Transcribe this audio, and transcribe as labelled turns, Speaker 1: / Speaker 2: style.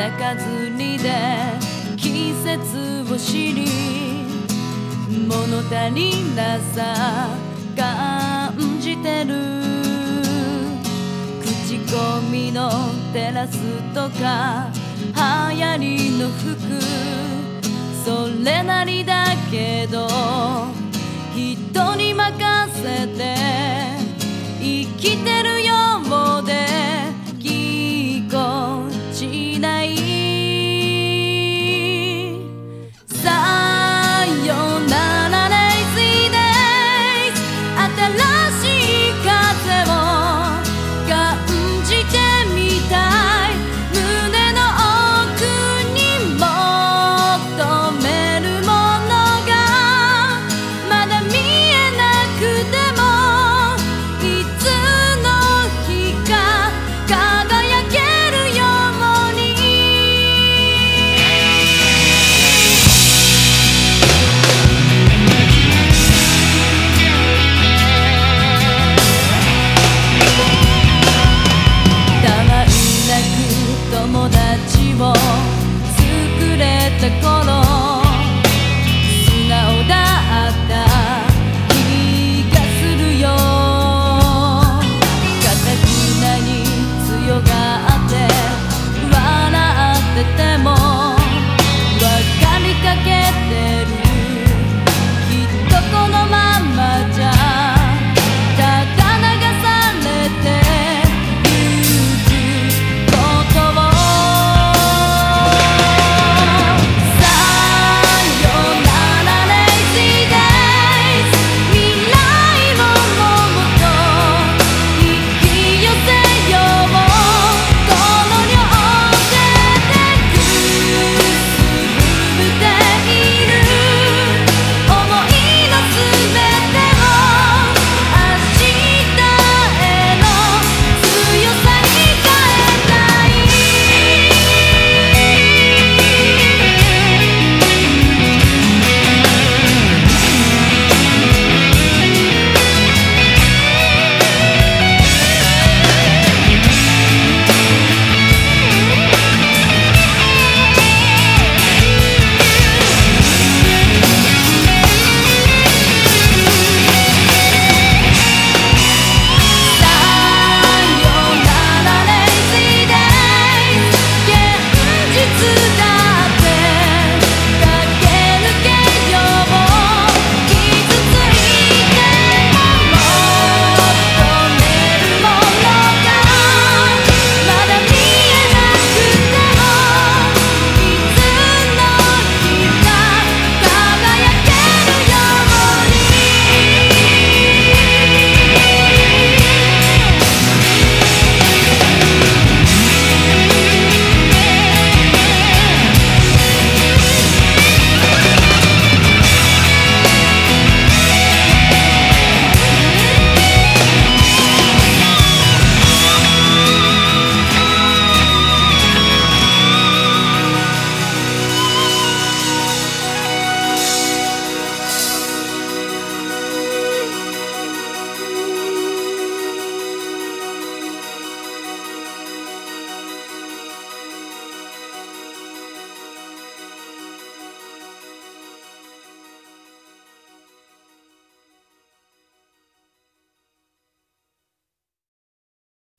Speaker 1: 泣かずにで季節を知り物足りなさ感じてる。口コミのテラスとか流行りの服。それなりだけど人に任せ